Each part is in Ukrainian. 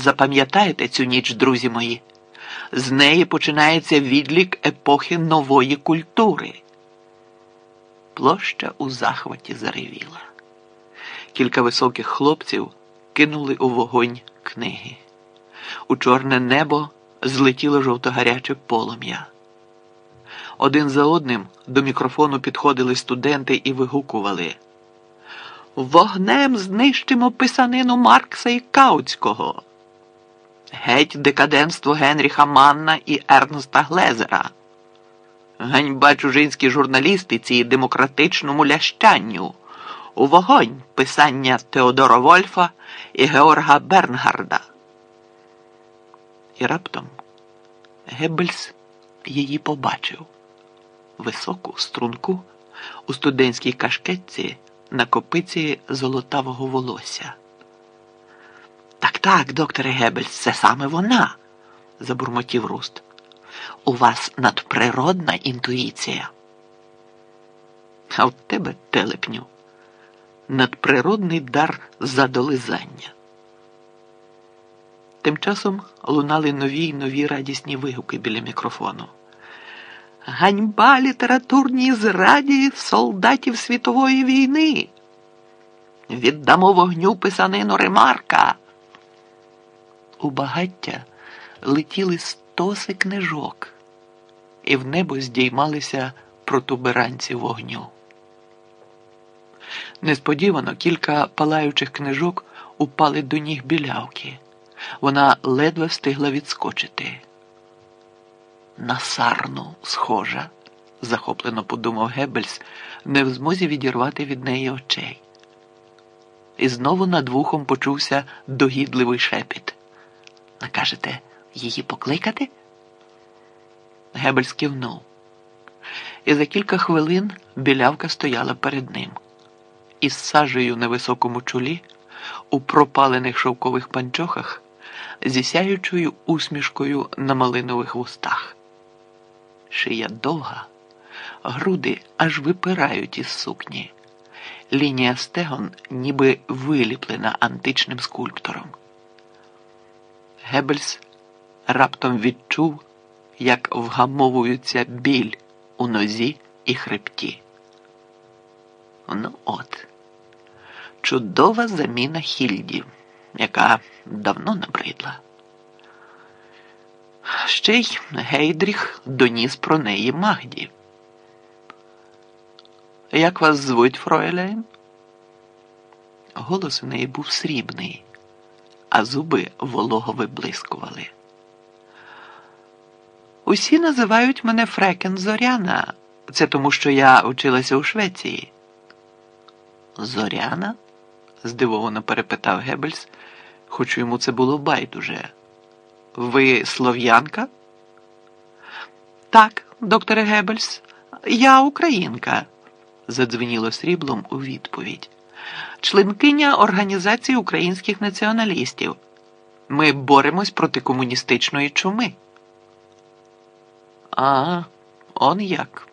Запам'ятаєте цю ніч, друзі мої. З неї починається відлік епохи нової культури. Площа у захваті заревіла. Кілька високих хлопців кинули у вогонь книги. У чорне небо злетіло жовтогаряче полум'я. Один за одним до мікрофону підходили студенти і вигукували. Вогнем знищимо писанину Маркса і Каутського. Геть декаденство Генріха Манна і Ернста Глезера. Ганьба чужинській журналістиці і демократичному лящанню. У вогонь писання Теодора Вольфа і Георга Бернгарда. І раптом Геббельс її побачив високу струнку у студентській кашкетці на копиці золотавого волосся. Так, докторе Геббельс, це саме вона, забурмотів Руст. У вас надприродна інтуїція. А в тебе, телепню, надприродний дар задолизання. Тим часом лунали нові й нові радісні вигуки біля мікрофону. Ганьба літературній зраді солдатів світової війни. Віддамо вогню писанину Ремарка. У багаття летіли стоси книжок, і в небо здіймалися протуберанці вогню. Несподівано кілька палаючих книжок упали до ніг білявки. Вона ледве встигла відскочити. На сарну схожа, захоплено подумав Геббельс, не в змозі відірвати від неї очей. І знову над вухом почувся догідливий шепіт. Накажете її покликати? Геббельс кивнув. І за кілька хвилин білявка стояла перед ним. Із сажею на високому чолі, у пропалених шовкових панчохах, зі сяючою усмішкою на малинових вустах. Шия довга, груди аж випирають із сукні. Лінія стегон ніби виліплена античним скульптором. Геббельс раптом відчув, як вгамовується біль у нозі і хребті. Ну от, чудова заміна Хільді, яка давно набридла. Ще й Гейдріх доніс про неї Магді. Як вас звуть, Фройлейн? Голос у неї був срібний, а зуби волого виблискували. Усі називають мене Фрекен Зоряна. Це тому, що я вчилася у Швеції. Зоряна? здивовано перепитав Геббельс, хоч йому це було байдуже. Ви слов'янка? Так, докторе Геббельс, я українка, задзвеніло сріблом у відповідь. Членкиня Організації українських націоналістів. Ми боремось проти комуністичної чуми. А, он як.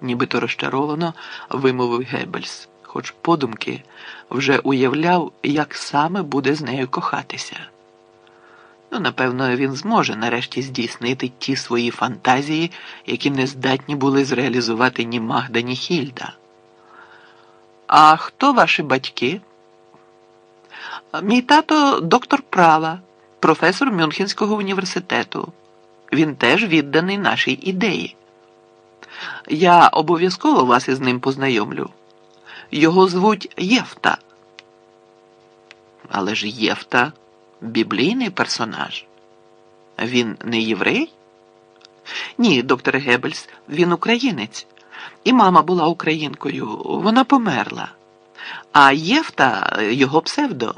Нібито розчаровано вимовив Геббельс, хоч подумки вже уявляв, як саме буде з нею кохатися. Ну, напевно, він зможе нарешті здійснити ті свої фантазії, які не здатні були зреалізувати ні Магда, ні Хільда. А хто ваші батьки? Мій тато доктор права, професор Мюнхенського університету. Він теж відданий нашій ідеї. Я обов'язково вас із ним познайомлю. Його звуть Єфта. Але ж Єфта біблійний персонаж. Він не єврей? Ні, доктор Геббельс, він українець. І мама була українкою, вона померла. А Єфта його псевдо.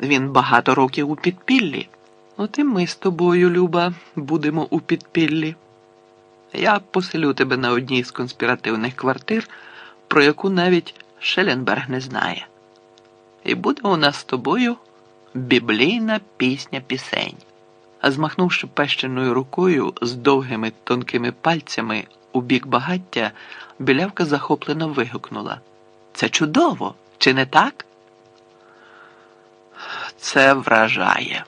Він багато років у підпіллі. От і ми з тобою, Люба, будемо у підпіллі. Я поселю тебе на одній з конспіративних квартир, про яку навіть Шеленберг не знає. І буде у нас з тобою біблійна пісня пісень. А змахнувши пещеною рукою з довгими тонкими пальцями у бік багаття, білявка захоплено вигукнула. Це чудово, чи не так? Це вражає.